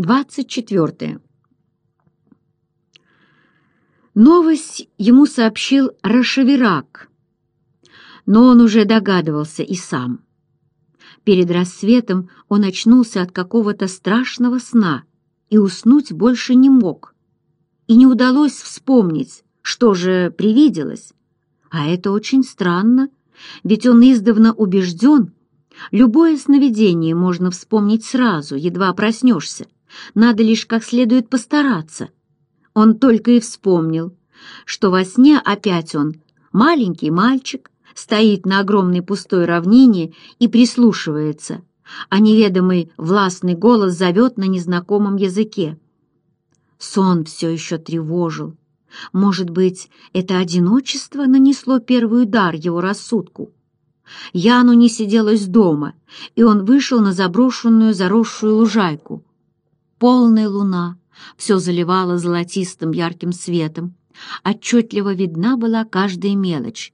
24. Новость ему сообщил Рашеверак, но он уже догадывался и сам. Перед рассветом он очнулся от какого-то страшного сна и уснуть больше не мог. И не удалось вспомнить, что же привиделось. А это очень странно, ведь он издавна убежден, любое сновидение можно вспомнить сразу, едва проснешься. Надо лишь как следует постараться. Он только и вспомнил, что во сне опять он, маленький мальчик, стоит на огромной пустой равнине и прислушивается, а неведомый властный голос зовет на незнакомом языке. Сон все еще тревожил. Может быть, это одиночество нанесло первый удар его рассудку? Яну не сиделось дома, и он вышел на заброшенную заросшую лужайку, полная луна, все заливало золотистым ярким светом. Отчетливо видна была каждая мелочь.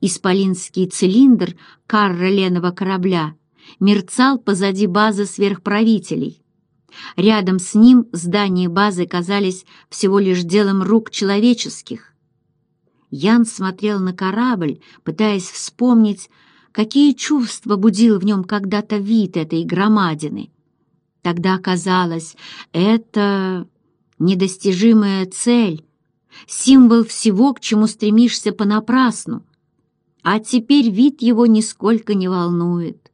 Исполинский цилиндр карроленого корабля мерцал позади базы сверхправителей. Рядом с ним здания базы казались всего лишь делом рук человеческих. Ян смотрел на корабль, пытаясь вспомнить, какие чувства будил в нем когда-то вид этой громадины — Тогда казалось, это недостижимая цель, символ всего, к чему стремишься понапрасну. А теперь вид его нисколько не волнует.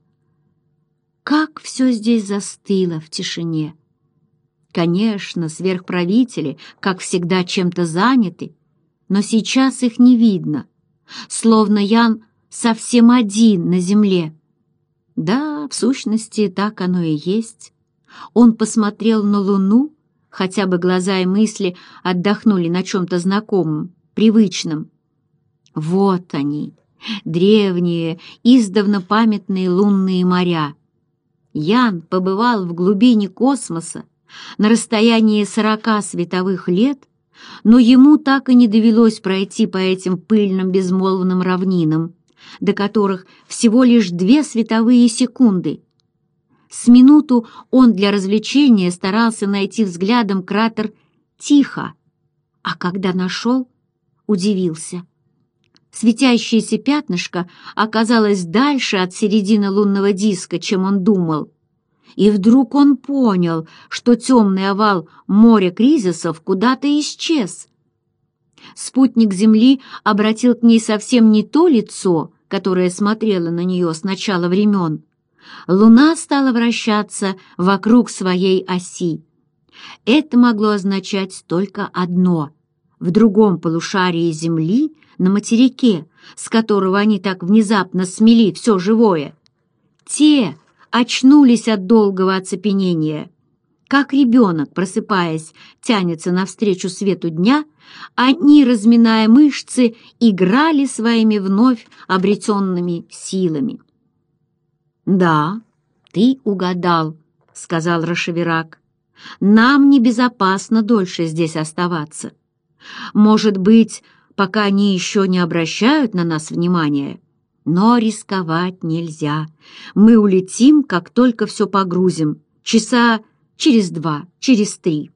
Как все здесь застыло в тишине! Конечно, сверхправители, как всегда, чем-то заняты, но сейчас их не видно, словно Ян совсем один на земле. Да, в сущности, так оно и есть. Он посмотрел на луну, хотя бы глаза и мысли отдохнули на чем-то знакомом, привычном. Вот они, древние, издавна памятные лунные моря. Ян побывал в глубине космоса на расстоянии сорока световых лет, но ему так и не довелось пройти по этим пыльным безмолвным равнинам, до которых всего лишь две световые секунды — с минуту он для развлечения старался найти взглядом кратер тихо, а когда нашел, удивился. Светящееся пятнышко оказалось дальше от середины лунного диска, чем он думал. И вдруг он понял, что темный овал моря кризисов куда-то исчез. Спутник Земли обратил к ней совсем не то лицо, которое смотрело на нее с начала времен, — Луна стала вращаться вокруг своей оси. Это могло означать только одно. В другом полушарии Земли, на материке, с которого они так внезапно смели все живое, те очнулись от долгого оцепенения. Как ребенок, просыпаясь, тянется навстречу свету дня, они, разминая мышцы, играли своими вновь обретенными силами. «Да, ты угадал», — сказал Рашеверак. «Нам небезопасно дольше здесь оставаться. Может быть, пока они еще не обращают на нас внимания, но рисковать нельзя. Мы улетим, как только все погрузим, часа через два, через три».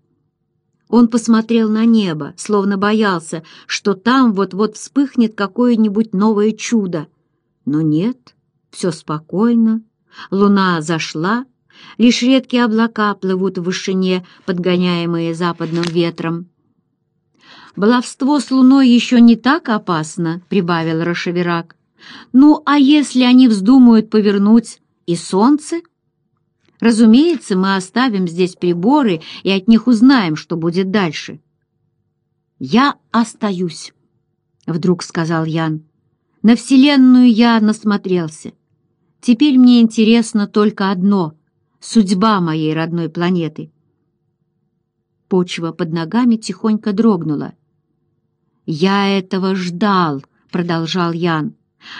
Он посмотрел на небо, словно боялся, что там вот-вот вспыхнет какое-нибудь новое чудо. Но нет, — все спокойно, луна зашла, лишь редкие облака плывут в вышине, подгоняемые западным ветром. «Баловство с луной еще не так опасно», — прибавил Рашеверак. «Ну, а если они вздумают повернуть и солнце?» «Разумеется, мы оставим здесь приборы и от них узнаем, что будет дальше». «Я остаюсь», — вдруг сказал Ян. «На Вселенную я насмотрелся. Теперь мне интересно только одно — судьба моей родной планеты. Почва под ногами тихонько дрогнула. «Я этого ждал», — продолжал Ян.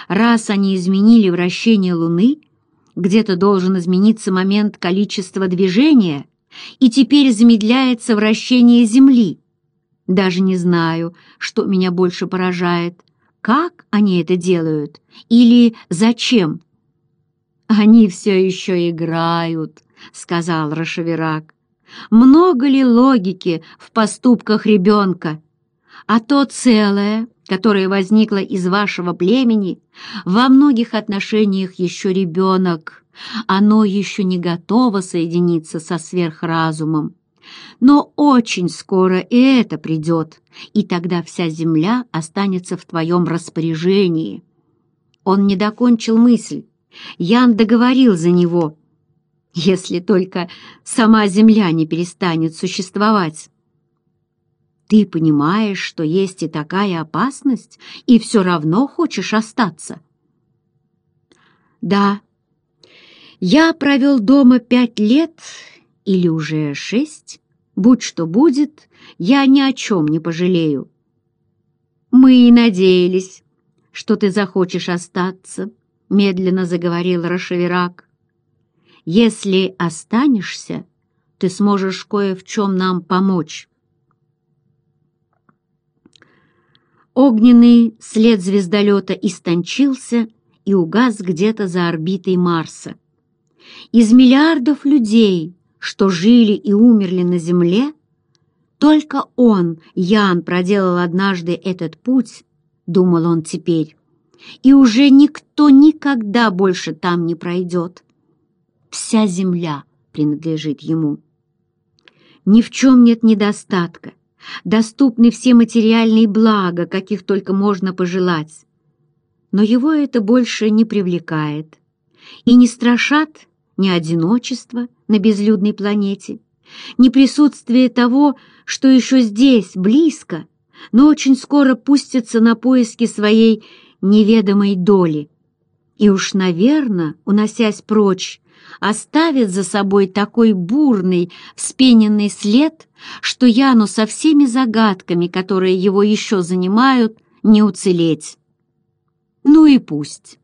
«Раз они изменили вращение Луны, где-то должен измениться момент количества движения, и теперь замедляется вращение Земли. Даже не знаю, что меня больше поражает, как они это делают или зачем». «Они все еще играют», — сказал Рашеверак. «Много ли логики в поступках ребенка? А то целое, которое возникло из вашего племени, во многих отношениях еще ребенок. Оно еще не готово соединиться со сверхразумом. Но очень скоро и это придет, и тогда вся земля останется в твоем распоряжении». Он не докончил мысль, Ян договорил за него, если только сама Земля не перестанет существовать. Ты понимаешь, что есть и такая опасность, и все равно хочешь остаться? Да. Я провел дома пять лет или уже шесть. Будь что будет, я ни о чем не пожалею. Мы и надеялись, что ты захочешь остаться медленно заговорил Рашеверак, — «если останешься, ты сможешь кое в чем нам помочь». Огненный след звездолета истончился и угас где-то за орбитой Марса. Из миллиардов людей, что жили и умерли на Земле, только он, Ян, проделал однажды этот путь, думал он теперь и уже никто никогда больше там не пройдет. Вся земля принадлежит ему. Ни в чем нет недостатка, доступны все материальные блага, каких только можно пожелать. Но его это больше не привлекает, и не страшат ни одиночество на безлюдной планете, ни присутствие того, что еще здесь, близко, но очень скоро пустится на поиски своей неведомой доли. И уж, наверное, уносясь прочь, оставит за собой такой бурный, вспененный след, что Яну со всеми загадками, которые его еще занимают, не уцелеть. Ну и пусть.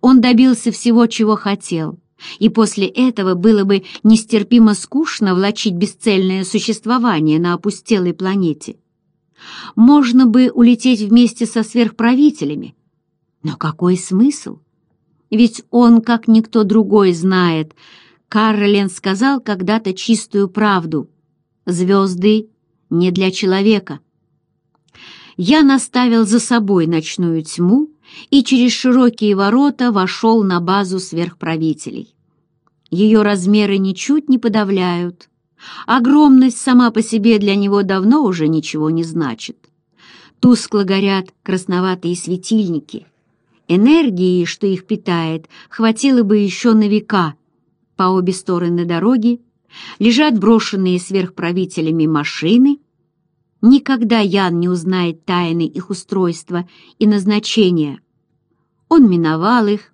Он добился всего, чего хотел, и после этого было бы нестерпимо скучно влачить бесцельное существование на опустелой планете. Можно бы улететь вместе со сверхправителями, но какой смысл? Ведь он, как никто другой, знает. Карлен сказал когда-то чистую правду. Звезды не для человека. Я наставил за собой ночную тьму и через широкие ворота вошел на базу сверхправителей. Ее размеры ничуть не подавляют. Огромность сама по себе для него давно уже ничего не значит. Тускло горят красноватые светильники — Энергии, что их питает, хватило бы еще на века. По обе стороны дороги лежат брошенные сверхправителями машины. Никогда Ян не узнает тайны их устройства и назначения. Он миновал их,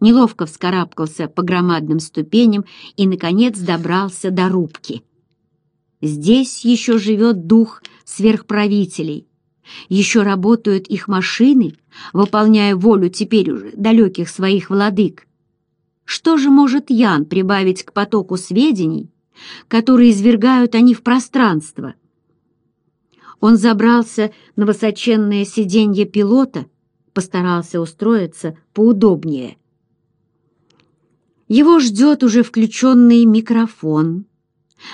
неловко вскарабкался по громадным ступеням и, наконец, добрался до рубки. Здесь еще живет дух сверхправителей, еще работают их машины, выполняя волю теперь уже далеких своих владык. Что же может Ян прибавить к потоку сведений, которые извергают они в пространство? Он забрался на высоченное сиденье пилота, постарался устроиться поудобнее. Его ждет уже включенный микрофон.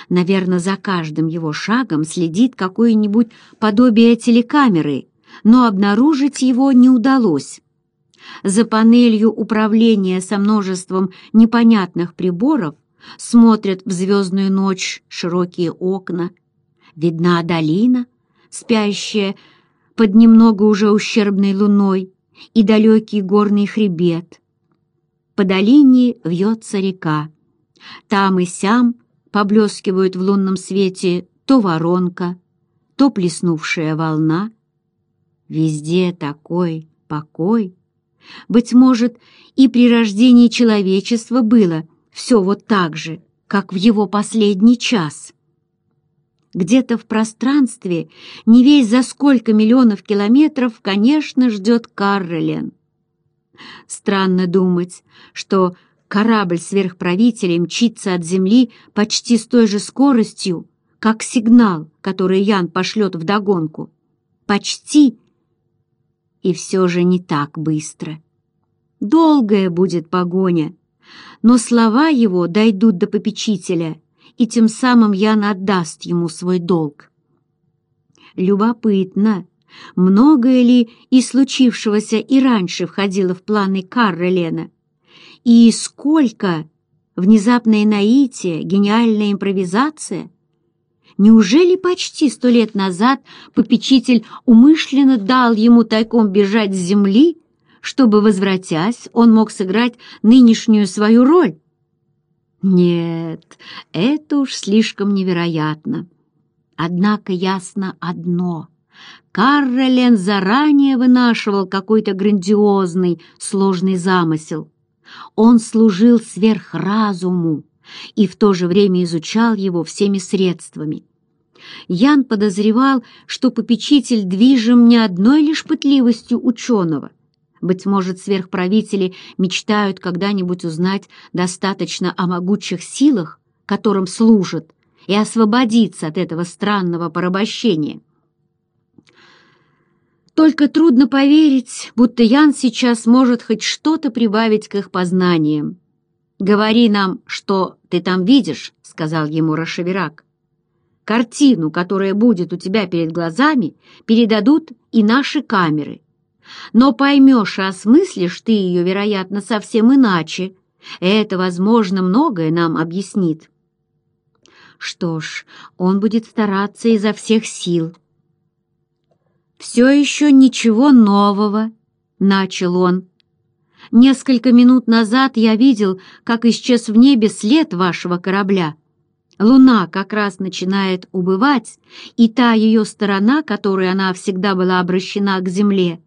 Наверное, за каждым его шагом следит какое-нибудь подобие телекамеры — но обнаружить его не удалось. За панелью управления со множеством непонятных приборов смотрят в звездную ночь широкие окна. Видна долина, спящая под немного уже ущербной луной, и далекий горный хребет. По долине вьется река. Там и сям поблескивают в лунном свете то воронка, то плеснувшая волна — Везде такой покой. Быть может, и при рождении человечества было все вот так же, как в его последний час. Где-то в пространстве, не весь за сколько миллионов километров, конечно, ждет Каролин. Странно думать, что корабль сверхправителя мчится от Земли почти с той же скоростью, как сигнал, который Ян пошлет вдогонку. Почти — и все же не так быстро. Долгая будет погоня, но слова его дойдут до попечителя, и тем самым Яна отдаст ему свой долг. Любопытно, многое ли и случившегося и раньше входило в планы Карра Лена, и сколько внезапное наитие, гениальная импровизация — Неужели почти сто лет назад попечитель умышленно дал ему тайком бежать с земли, чтобы, возвратясь, он мог сыграть нынешнюю свою роль? Нет, это уж слишком невероятно. Однако ясно одно. Каролин заранее вынашивал какой-то грандиозный, сложный замысел. Он служил сверхразуму, и в то же время изучал его всеми средствами. Ян подозревал, что попечитель движим не одной лишь пытливостью ученого. Быть может, сверхправители мечтают когда-нибудь узнать достаточно о могучих силах, которым служат, и освободиться от этого странного порабощения. Только трудно поверить, будто Ян сейчас может хоть что-то прибавить к их познаниям. «Говори нам, что ты там видишь», — сказал ему Рашеверак. «Картину, которая будет у тебя перед глазами, передадут и наши камеры. Но поймешь и осмыслишь ты ее, вероятно, совсем иначе. Это, возможно, многое нам объяснит». «Что ж, он будет стараться изо всех сил». «Все еще ничего нового», — начал он, Несколько минут назад я видел, как исчез в небе след вашего корабля. Луна как раз начинает убывать, и та ее сторона, которой она всегда была обращена к земле,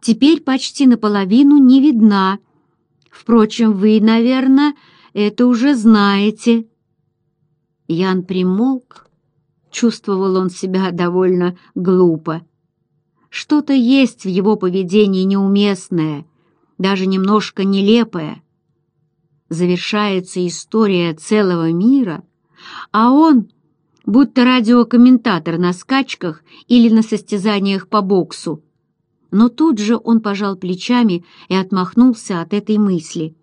теперь почти наполовину не видна. Впрочем, вы, наверное, это уже знаете». Ян примолк. Чувствовал он себя довольно глупо. Что-то есть в его поведении неуместное, даже немножко нелепая Завершается история целого мира, а он, будто радиокомментатор на скачках или на состязаниях по боксу. Но тут же он пожал плечами и отмахнулся от этой мысли.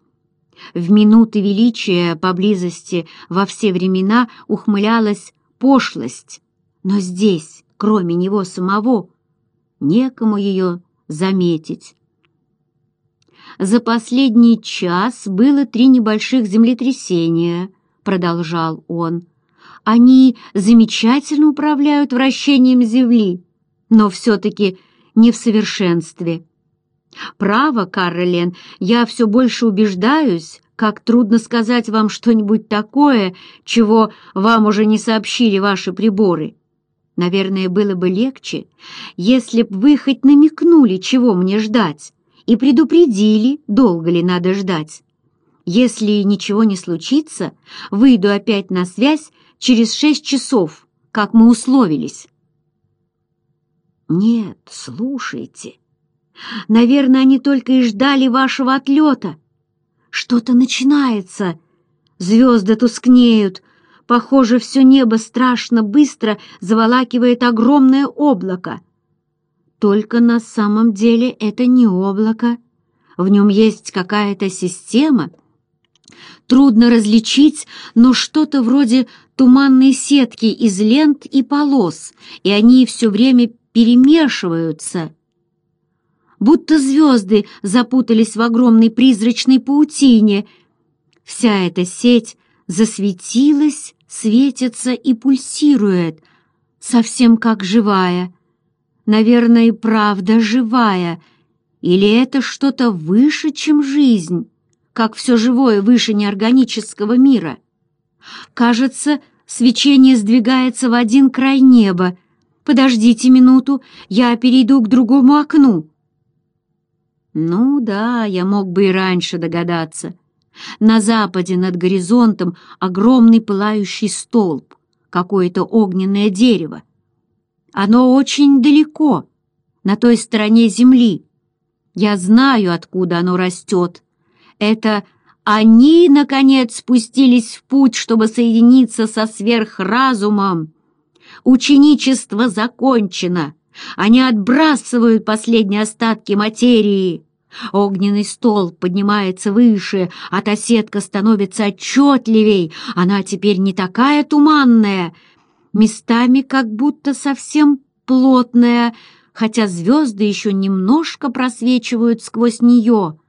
В минуты величия поблизости во все времена ухмылялась пошлость, но здесь, кроме него самого, некому ее заметить за последний час было три небольших землетрясения», — продолжал он. «Они замечательно управляют вращением Земли, но все-таки не в совершенстве». «Право, Каролин, я все больше убеждаюсь, как трудно сказать вам что-нибудь такое, чего вам уже не сообщили ваши приборы. Наверное, было бы легче, если б вы хоть намекнули, чего мне ждать и предупредили, долго ли надо ждать. Если ничего не случится, выйду опять на связь через шесть часов, как мы условились. Нет, слушайте. Наверное, они только и ждали вашего отлета. Что-то начинается. Звезды тускнеют. Похоже, все небо страшно быстро заволакивает огромное облако. Только на самом деле это не облако. В нем есть какая-то система. Трудно различить, но что-то вроде туманной сетки из лент и полос, и они все время перемешиваются. Будто звезды запутались в огромной призрачной паутине. Вся эта сеть засветилась, светится и пульсирует, совсем как живая — наверное, и правда живая, или это что-то выше, чем жизнь, как все живое выше неорганического мира. Кажется, свечение сдвигается в один край неба. Подождите минуту, я перейду к другому окну. Ну да, я мог бы и раньше догадаться. На западе над горизонтом огромный пылающий столб, какое-то огненное дерево, оно очень далеко, на той стороне земли. Я знаю, откуда оно растет. Это они, наконец, спустились в путь, чтобы соединиться со сверхразумом. Ученичество закончено. Они отбрасывают последние остатки материи. Огненный стол поднимается выше, а та сетка становится отчетливей. Она теперь не такая туманная, местами как будто совсем плотная, хотя звезды еще немножко просвечивают сквозь нее.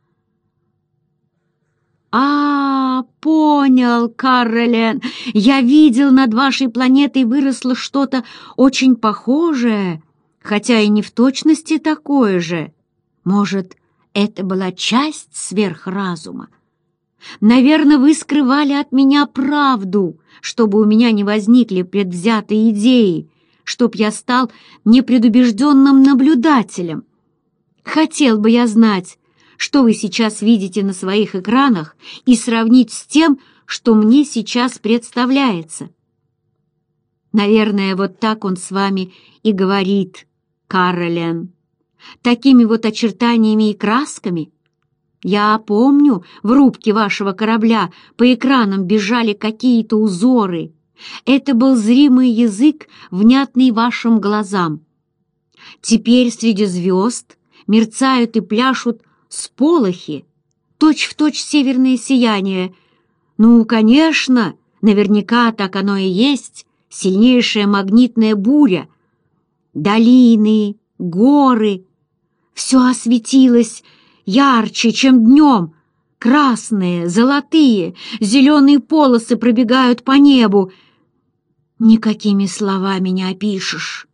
«А, понял, Каролин, я видел, над вашей планетой выросло что-то очень похожее, хотя и не в точности такое же. Может, это была часть сверхразума?» Наверное, вы скрывали от меня правду, чтобы у меня не возникли предвзятые идеи, чтоб я стал непредубежденным наблюдателем. Хотел бы я знать, что вы сейчас видите на своих экранах, и сравнить с тем, что мне сейчас представляется. Наверное, вот так он с вами и говорит, Каролин. Такими вот очертаниями и красками — я помню, в рубке вашего корабля по экранам бежали какие-то узоры. Это был зримый язык, внятный вашим глазам. Теперь среди звезд мерцают и пляшут сполохи, точь-в-точь точь северное сияние. Ну, конечно, наверняка так оно и есть, сильнейшая магнитная буря. Долины, горы — все осветилось, ярче, чем днем. Красные, золотые, зеленые полосы пробегают по небу. Никакими словами не опишешь.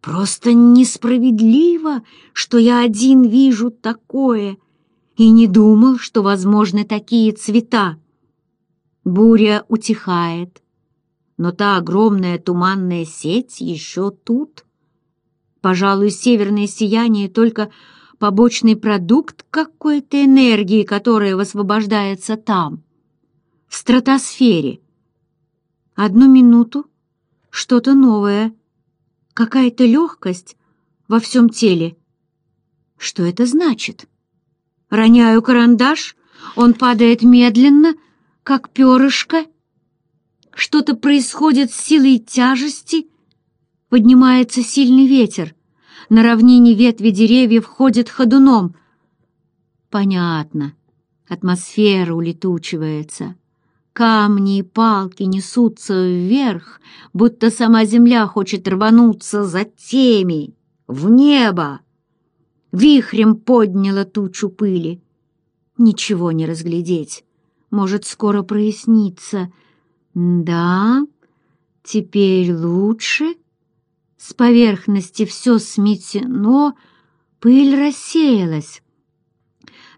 Просто несправедливо, что я один вижу такое, и не думал, что возможны такие цвета. Буря утихает, но та огромная туманная сеть еще тут. Пожалуй, северное сияние только побочный продукт какой-то энергии, которая высвобождается там, в стратосфере. Одну минуту — что-то новое, какая-то легкость во всем теле. Что это значит? Роняю карандаш, он падает медленно, как перышко. Что-то происходит с силой тяжести, поднимается сильный ветер на равнине ветви деревьев ходят ходуном. Понятно. Атмосфера улетучивается. Камни и палки несутся вверх, будто сама земля хочет рвануться за теми, в небо. Вихрем подняла тучу пыли. Ничего не разглядеть. Может, скоро прояснится. Да, теперь лучше — с поверхности все сметено, пыль рассеялась.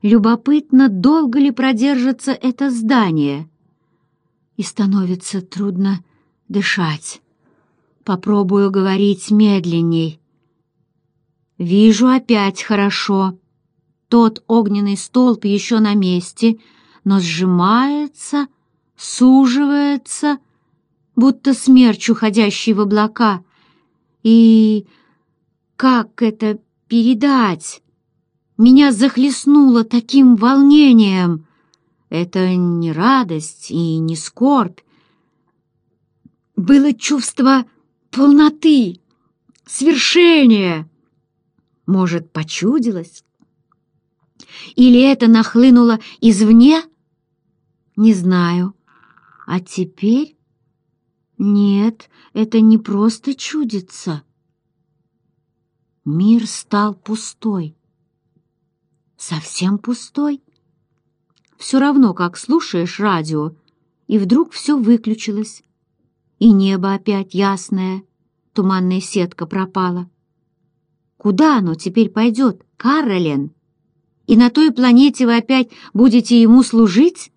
Любопытно, долго ли продержится это здание. И становится трудно дышать. Попробую говорить медленней. Вижу опять хорошо. Тот огненный столб еще на месте, но сжимается, суживается, будто смерч, уходящий в облака — и как это передать? Меня захлестнуло таким волнением. Это не радость и не скорбь. Было чувство полноты, свершения. Может, почудилось? Или это нахлынуло извне? Не знаю. А теперь нет, это не просто чудится. Мир стал пустой. Совсем пустой. Все равно, как слушаешь радио, и вдруг все выключилось. И небо опять ясное, туманная сетка пропала. Куда оно теперь пойдет, Каролин? И на той планете вы опять будете ему служить?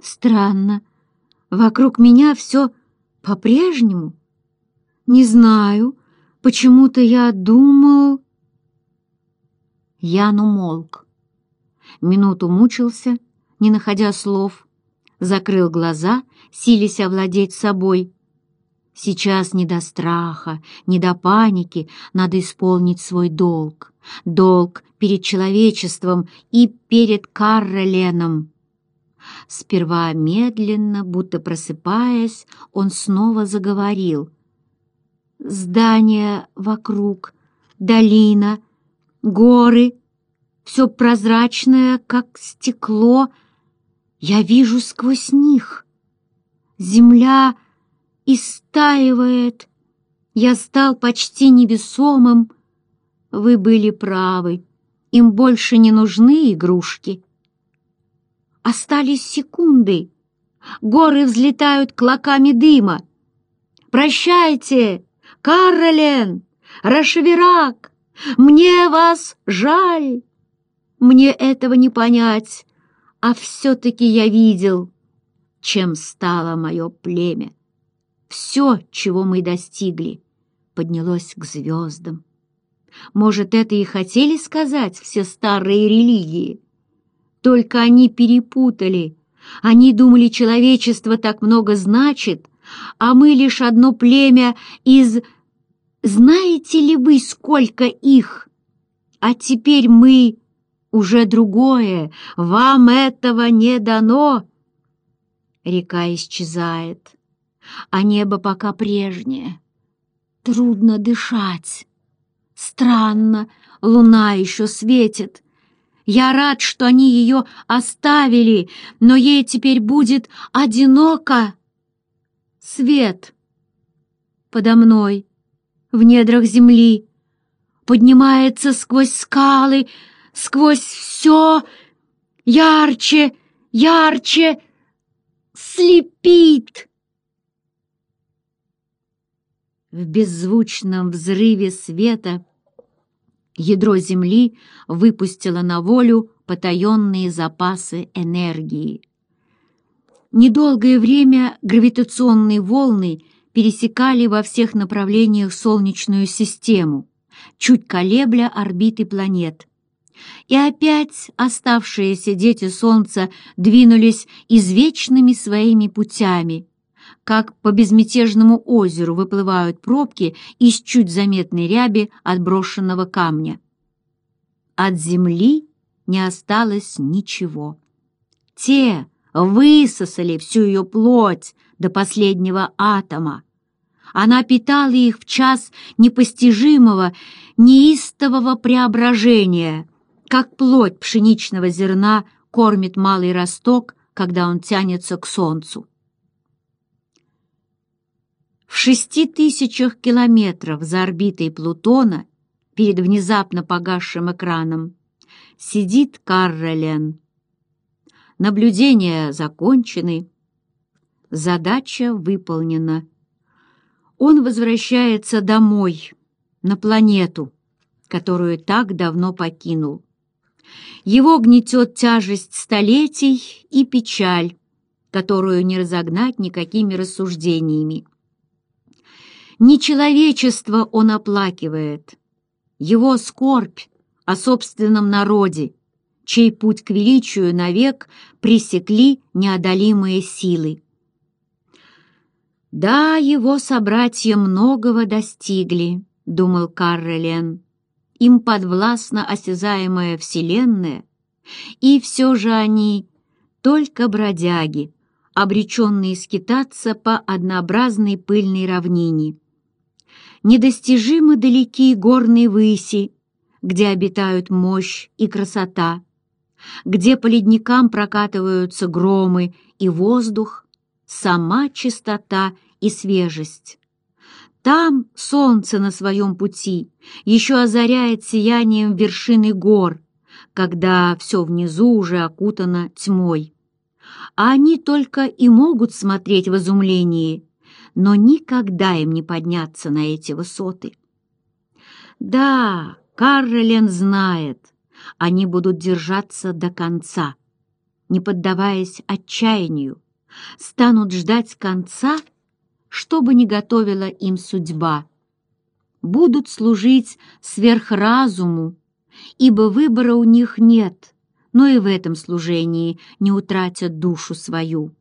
Странно Вокруг меня все по-прежнему? Не знаю, почему-то я думал...» Ян умолк. Минуту мучился, не находя слов, закрыл глаза, силясь овладеть собой. Сейчас не до страха, не до паники, надо исполнить свой долг. Долг перед человечеством и перед Карроленом. Сперва медленно, будто просыпаясь, он снова заговорил. «Здания вокруг, долина, горы, все прозрачное, как стекло. Я вижу сквозь них. Земля истаивает. Я стал почти невесомым. Вы были правы. Им больше не нужны игрушки». Остались секунды. Горы взлетают клоками дыма. «Прощайте, Каролен, Рашеверак! Мне вас жаль!» Мне этого не понять, а все-таки я видел, чем стало мое племя. Все, чего мы достигли, поднялось к звездам. Может, это и хотели сказать все старые религии — только они перепутали. Они думали, человечество так много значит, а мы лишь одно племя из... Знаете ли вы, сколько их? А теперь мы уже другое, вам этого не дано. Река исчезает, а небо пока прежнее. Трудно дышать. Странно, луна еще светит. Я рад, что они ее оставили, но ей теперь будет одиноко. Свет подо мной, в недрах земли, поднимается сквозь скалы, сквозь все, ярче, ярче, слепит. В беззвучном взрыве света — Ядро Земли выпустило на волю потаенные запасы энергии. Недолгое время гравитационные волны пересекали во всех направлениях Солнечную систему, чуть колебля орбиты планет. И опять оставшиеся дети Солнца двинулись извечными своими путями – как по безмятежному озеру выплывают пробки из чуть заметной ряби отброшенного камня. От земли не осталось ничего. Те высосали всю ее плоть до последнего атома. Она питала их в час непостижимого, неистового преображения, как плоть пшеничного зерна кормит малый росток, когда он тянется к солнцу. В шести тысячах километров за орбитой Плутона перед внезапно погасшим экраном сидит Карролен. Наблюдения закончены, задача выполнена. Он возвращается домой, на планету, которую так давно покинул. Его гнетет тяжесть столетий и печаль, которую не разогнать никакими рассуждениями. Не человечество он оплакивает, его скорбь о собственном народе, чей путь к величию навек пресекли неодолимые силы. «Да, его собратья многого достигли», — думал Каррелен. «Им подвластна осязаемая вселенная, и все же они только бродяги, обреченные скитаться по однообразной пыльной равнине недостижимо далеки горные выси, где обитают мощь и красота, где по ледникам прокатываются громы и воздух, сама чистота и свежесть. Там солнце на своем пути еще озаряет сиянием вершины гор, когда все внизу уже окутано тьмой. А они только и могут смотреть в изумлении – но никогда им не подняться на эти высоты. Да, Каролин знает, они будут держаться до конца, не поддаваясь отчаянию, станут ждать конца, что бы ни готовила им судьба. Будут служить сверхразуму, ибо выбора у них нет, но и в этом служении не утратят душу свою.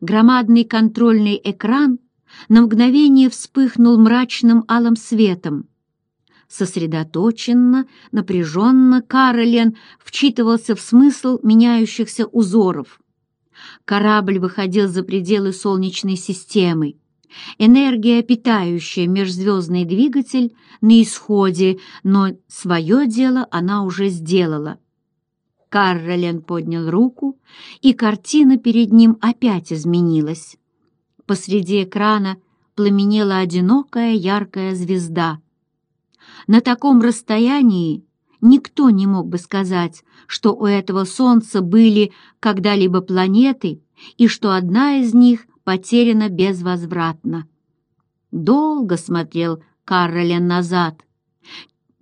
Громадный контрольный экран на мгновение вспыхнул мрачным алым светом. Сосредоточенно, напряженно Каролен вчитывался в смысл меняющихся узоров. Корабль выходил за пределы Солнечной системы. Энергия, питающая межзвездный двигатель, на исходе, но свое дело она уже сделала — Карролен поднял руку, и картина перед ним опять изменилась. Посреди экрана пламенела одинокая яркая звезда. На таком расстоянии никто не мог бы сказать, что у этого Солнца были когда-либо планеты и что одна из них потеряна безвозвратно. Долго смотрел Каролин назад,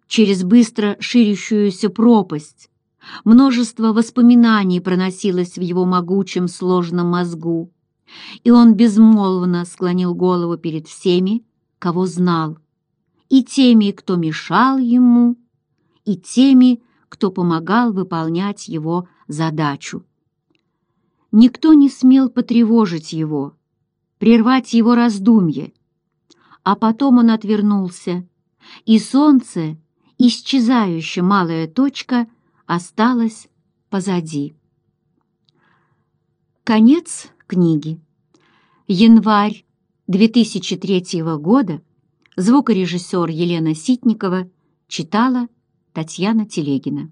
через быстро ширящуюся пропасть, Множество воспоминаний проносилось в его могучем сложном мозгу, и он безмолвно склонил голову перед всеми, кого знал, и теми, кто мешал ему, и теми, кто помогал выполнять его задачу. Никто не смел потревожить его, прервать его раздумье, а потом он отвернулся, и солнце, исчезающая малая точка — осталось позади. Конец книги. Январь 2003 года. Звукорежиссер Елена Ситникова читала Татьяна Телегина.